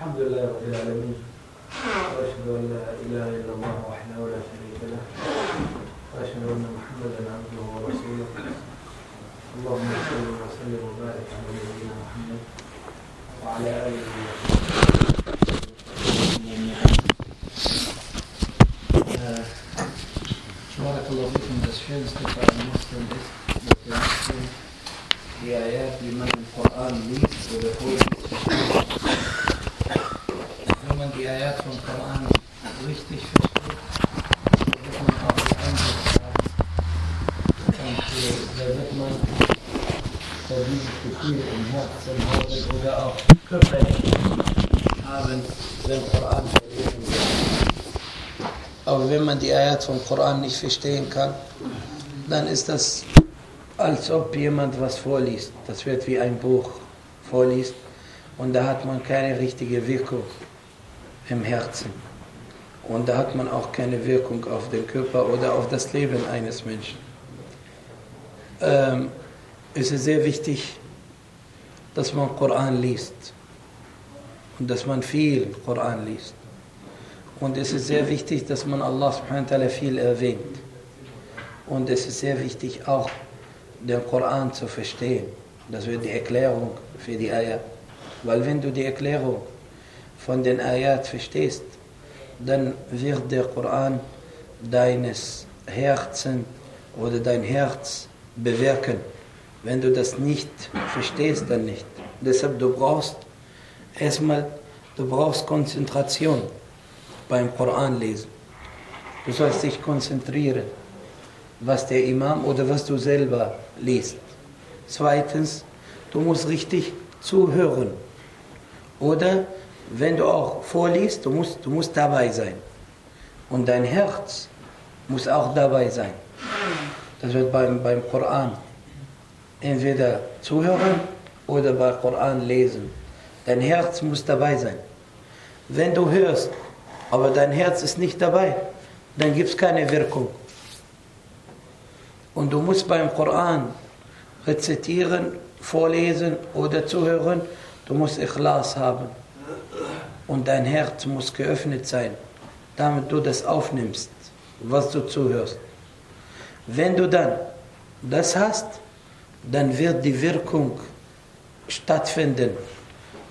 الحمد لله رب العالمين وأشهد أن لا إله إلا الله وحده لا شريك له وأشهد أن محمدا عبده ورسوله. اللهم صل وسلم وبارك على نبينا محمد وعلى آله وصحبه جميعا Äh, Barakallahu fikum, das Schönste für einen Muslim ist, dass der Muslim die Ayat, die Ayat vom Koran richtig versteht, wird man auch die Einsicht haben. Und äh, da wird man so dieses Gefühl im Herzen haben oder auch körperlich haben, wenn Koran verlesen wird. Aber wenn man die Ayat vom Koran nicht verstehen kann, dann ist das, als ob jemand was vorliest. Das wird wie ein Buch vorliest und da hat man keine richtige Wirkung im Herzen. Und da hat man auch keine Wirkung auf den Körper oder auf das Leben eines Menschen. Ähm, es ist sehr wichtig, dass man Koran liest und dass man viel Koran liest. Und es ist sehr wichtig, dass man Allah subhanahu wa ta'ala viel erwähnt. Und es ist sehr wichtig auch, den Koran zu verstehen. Das wird die Erklärung für die Ayat. Weil wenn du die Erklärung von den Ayat verstehst, dann wird der Koran deines Herzen oder dein Herz bewirken. Wenn du das nicht verstehst, dann nicht. Deshalb du brauchst erstmal, du brauchst Konzentration beim Koran lesen. Du sollst dich konzentrieren, was der Imam oder was du selber liest. Zweitens, du musst richtig zuhören. Oder wenn du auch vorliest, du musst, du musst dabei sein. Und dein Herz muss auch dabei sein. Das wird beim, beim Koran entweder zuhören oder beim Koran lesen. Dein Herz muss dabei sein. Wenn du hörst, aber dein Herz ist nicht dabei, dann gibt es keine Wirkung. Und du musst beim Koran rezitieren, vorlesen oder zuhören, du musst Ikhlas haben. Und dein Herz muss geöffnet sein, damit du das aufnimmst, was du zuhörst. Wenn du dann das hast, dann wird die Wirkung stattfinden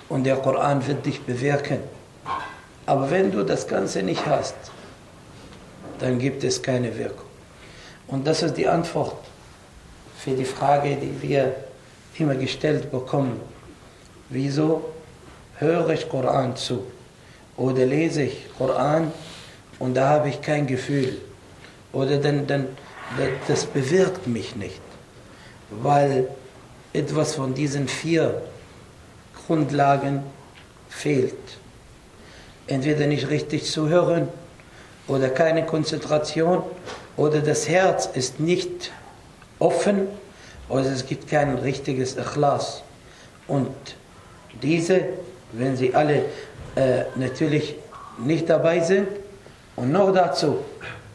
und der Koran wird dich bewirken. Aber wenn du das Ganze nicht hast, dann gibt es keine Wirkung. Und das ist die Antwort für die Frage, die wir immer gestellt bekommen. Wieso höre ich Koran zu? Oder lese ich Koran und da habe ich kein Gefühl? Oder dann, dann, das bewirkt mich nicht, weil etwas von diesen vier Grundlagen fehlt entweder nicht richtig zu hören oder keine Konzentration oder das Herz ist nicht offen oder es gibt kein richtiges Ikhlas. Und diese, wenn sie alle äh, natürlich nicht dabei sind und noch dazu,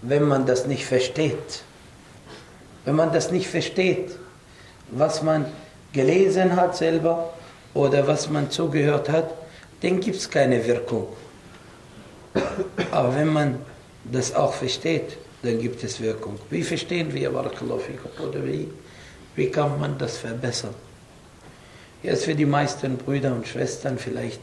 wenn man das nicht versteht, wenn man das nicht versteht, was man gelesen hat selber oder was man zugehört hat, dann gibt es keine Wirkung. Aber wenn man das auch versteht, dann gibt es Wirkung. Wie verstehen wir Barakallahu? Oder wie, wie kann man das verbessern? Jetzt für die meisten Brüder und Schwestern vielleicht,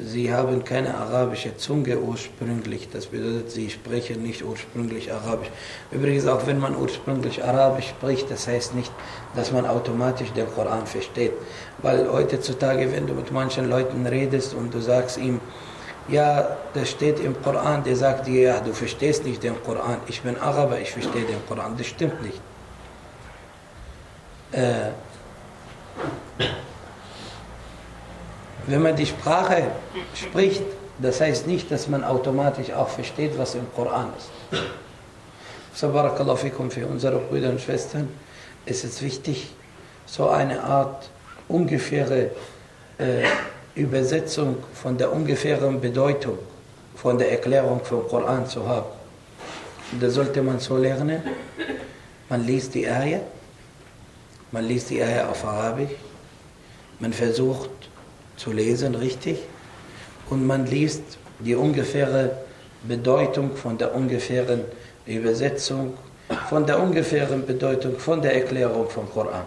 sie haben keine arabische Zunge ursprünglich. Das bedeutet, sie sprechen nicht ursprünglich Arabisch. Übrigens, auch wenn man ursprünglich Arabisch spricht, das heißt nicht, dass man automatisch den Koran versteht. Weil heutzutage, wenn du mit manchen Leuten redest und du sagst ihm, ja, das steht im Koran, der sagt dir, ja, du verstehst nicht den Koran. Ich bin Araber, ich verstehe den Koran. Das stimmt nicht. Äh, wenn man die Sprache spricht, das heißt nicht, dass man automatisch auch versteht, was im Koran ist. So, für unsere Brüder und Schwestern ist es wichtig, so eine Art ungefähre äh, Übersetzung von der ungefähren Bedeutung von der Erklärung vom Koran zu haben. Und da sollte man so lernen, man liest die Ayah, man liest die Ayah auf Arabisch, man versucht zu lesen richtig und man liest die ungefähre Bedeutung von der ungefähren Übersetzung, von der ungefähren Bedeutung, von der Erklärung vom Koran.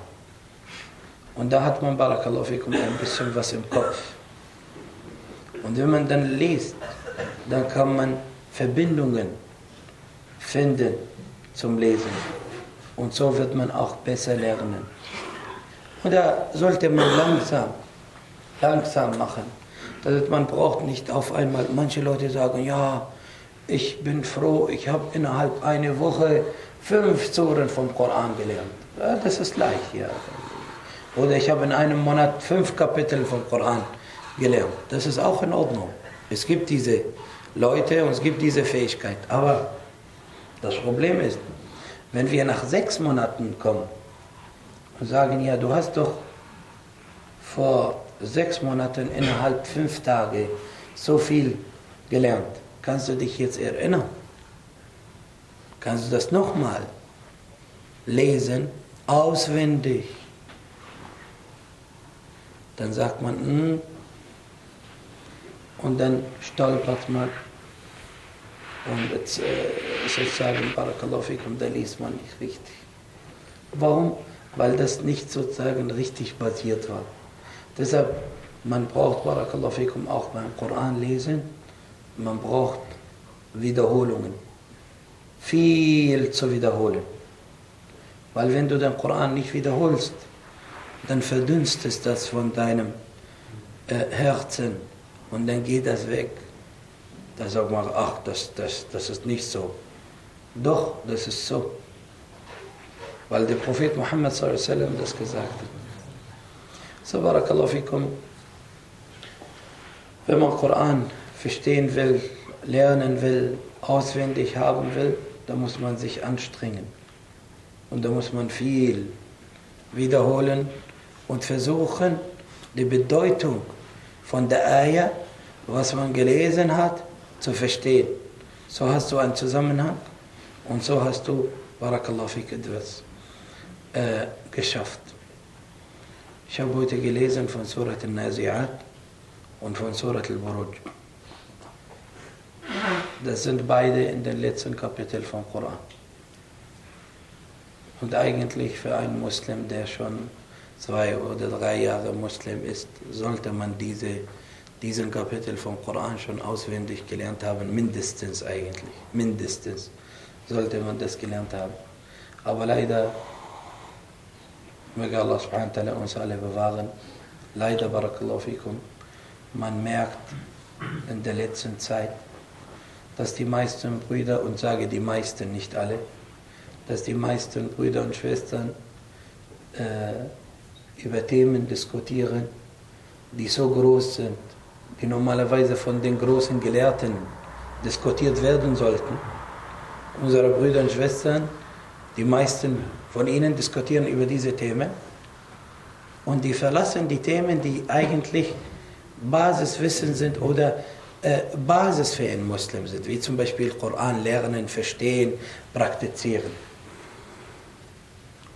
Und da hat man, Barakallahu ein bisschen was im Kopf. Und wenn man dann liest, dann kann man Verbindungen finden zum Lesen. Und so wird man auch besser lernen. Und da sollte man langsam, langsam machen. Also man braucht nicht auf einmal, manche Leute sagen, ja, ich bin froh, ich habe innerhalb einer Woche fünf Suren vom Koran gelernt. Ja, das ist leicht, ja. Oder ich habe in einem Monat fünf Kapitel vom Koran gelernt. Das ist auch in Ordnung. Es gibt diese Leute und es gibt diese Fähigkeit. Aber das Problem ist, wenn wir nach sechs Monaten kommen und sagen, ja, du hast doch vor sechs Monaten innerhalb fünf Tage so viel gelernt. Kannst du dich jetzt erinnern? Kannst du das nochmal lesen, auswendig? Dann sagt man, hm, und dann stolpert man und jetzt, äh, sozusagen, Barakallahu fikum, da liest man nicht richtig. Warum? Weil das nicht sozusagen richtig basiert war. Deshalb, man braucht Barakallahu fikum auch beim Koran lesen, man braucht Wiederholungen. Viel zu wiederholen. Weil wenn du den Koran nicht wiederholst, dann verdünstet das von deinem äh, Herzen und dann geht das weg. Da sagt man, ach, das, das, das ist nicht so. Doch, das ist so. Weil der Prophet Muhammad das gesagt hat. So, barakallahu fikum. Wenn man Koran verstehen will, lernen will, auswendig haben will, dann muss man sich anstrengen. Und da muss man viel wiederholen und versuchen, die Bedeutung von der Ayah, was man gelesen hat, zu verstehen. So hast du einen Zusammenhang und so hast du, Barakallahu fik, etwas äh, geschafft. Ich habe heute gelesen von Surat al-Nazi'at und von Surat al-Buruj. Das sind beide in den letzten Kapiteln vom Koran. Und eigentlich für einen Muslim, der schon zwei oder drei Jahre Muslim ist, sollte man diese, diesen Kapitel vom Koran schon auswendig gelernt haben, mindestens eigentlich, mindestens sollte man das gelernt haben. Aber leider, möge Allah subhanahu uns alle bewahren, leider, barakallahu fikum, man merkt in der letzten Zeit, dass die meisten Brüder, und sage die meisten, nicht alle, dass die meisten Brüder und Schwestern äh, über Themen diskutieren, die so groß sind, die normalerweise von den großen Gelehrten diskutiert werden sollten. Unsere Brüder und Schwestern, die meisten von ihnen diskutieren über diese Themen und die verlassen die Themen, die eigentlich Basiswissen sind oder äh, Basis für einen Muslim sind, wie zum Beispiel Koran lernen, verstehen, praktizieren.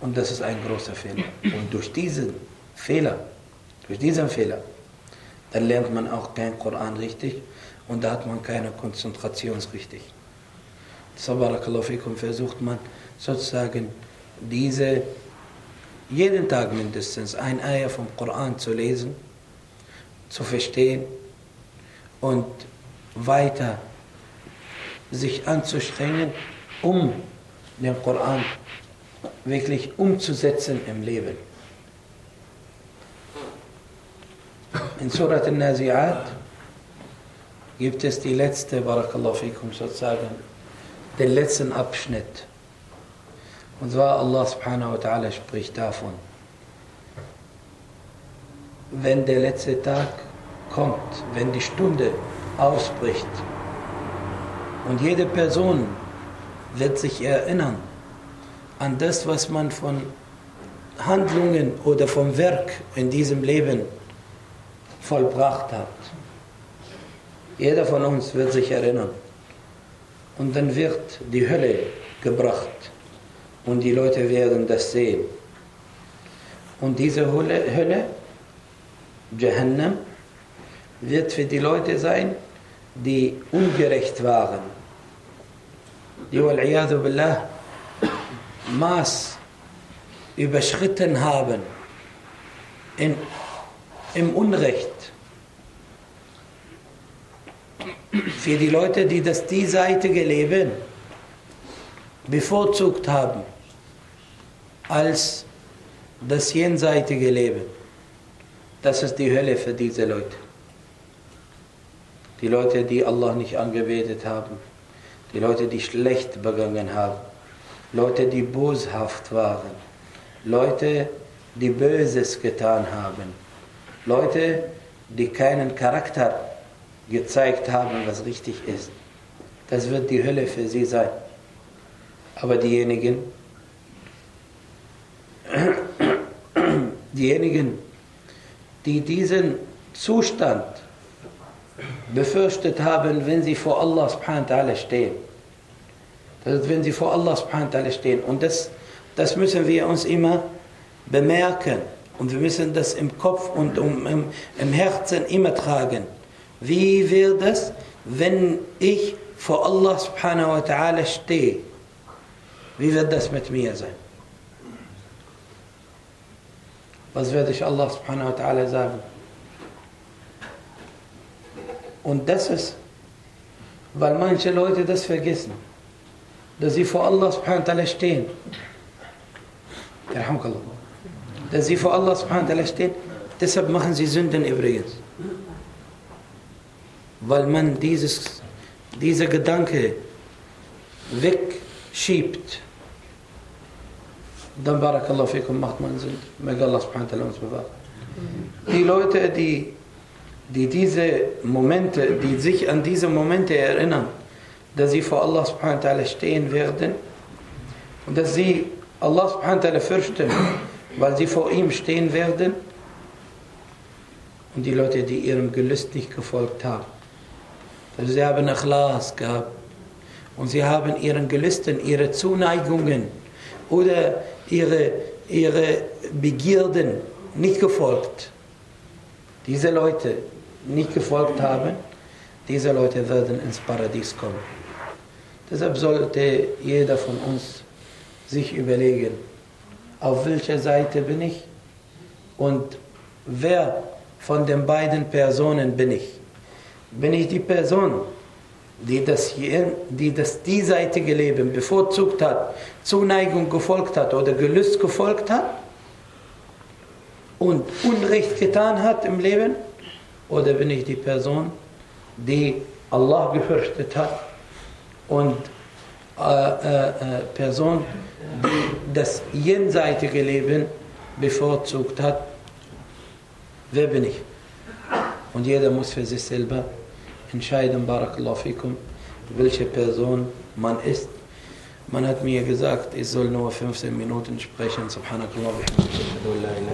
Und das ist ein großer Fehler. Und durch diesen Fehler, durch diesen Fehler, dann lernt man auch kein Koran richtig und da hat man keine Konzentration richtig. Sabarakallahu versucht man sozusagen diese jeden Tag mindestens ein Eier vom Koran zu lesen, zu verstehen und weiter sich anzustrengen, um den Koran wirklich umzusetzen im Leben. In Surat al-Nazi'at gibt es die letzte, Barakallahu fikum, sozusagen, den letzten Abschnitt. Und zwar Allah subhanahu wa ta'ala spricht davon, wenn der letzte Tag kommt, wenn die Stunde ausbricht und jede Person wird sich erinnern, an das, was man von Handlungen oder vom Werk in diesem Leben vollbracht hat. Jeder von uns wird sich erinnern. Und dann wird die Hölle gebracht und die Leute werden das sehen. Und diese Hölle, Hölle Jahannam, wird für die Leute sein, die ungerecht waren, die billah, Maß überschritten haben in, im Unrecht. Für die Leute, die das diesseitige Leben bevorzugt haben als das jenseitige Leben. Das ist die Hölle für diese Leute. Die Leute, die Allah nicht angebetet haben. Die Leute, die schlecht begangen haben. Leute, die boshaft waren. Leute, die Böses getan haben. Leute, die keinen Charakter gezeigt haben, was richtig ist. Das wird die Hölle für sie sein. Aber diejenigen, diejenigen, die diesen Zustand befürchtet haben, wenn sie vor Allah subhanahu stehen. Das ist, wenn sie vor Allah subhanahu stehen. Und das, das müssen wir uns immer bemerken. Und wir müssen das im Kopf und um, im, im Herzen immer tragen. Wie wird es, wenn ich vor Allah subhanahu wa ta'ala stehe? Wie wird das mit mir sein? Was werde ich Allah subhanahu wa ta'ala sagen? Und das ist, weil manche Leute das vergessen, dass sie vor Allah subhanahu wa ta'ala stehen. Dass sie vor Allah subhanahu wa ta'ala stehen, deshalb machen sie Sünden übrigens. Weil man dieses, dieser Gedanke wegschiebt dann Barakallahu fikum macht man Sinn. Möge Allah subhanahu wa ta'ala uns bewahren. Die Leute, die, die diese Momente, die sich an diese Momente erinnern, dass sie vor Allah subhanahu wa ta'ala stehen werden und dass sie Allah subhanahu wa ta'ala fürchten, weil sie vor ihm stehen werden und die Leute, die ihrem Gelüst nicht gefolgt haben. Also sie haben Ikhlas gehabt und sie haben ihren Gelüsten, ihre Zuneigungen oder ihre, ihre Begierden nicht gefolgt. Diese Leute nicht gefolgt haben, diese Leute werden ins Paradies kommen. Deshalb sollte jeder von uns sich überlegen, auf welcher Seite bin ich und wer von den beiden Personen bin ich. Bin ich die Person, die das, hier, die das diesseitige Leben bevorzugt hat, Zuneigung gefolgt hat oder Gelüst gefolgt hat und Unrecht getan hat im Leben? Oder bin ich die Person, die Allah gefürchtet hat und äh, äh, äh, Person, die das jenseitige Leben bevorzugt hat? Wer bin ich? Und jeder muss für sich selber entscheiden, Barakallahu fikum, welche Person man ist. Man hat mir gesagt, ich soll nur 15 Minuten sprechen. Subhanakallah wa bihamdika.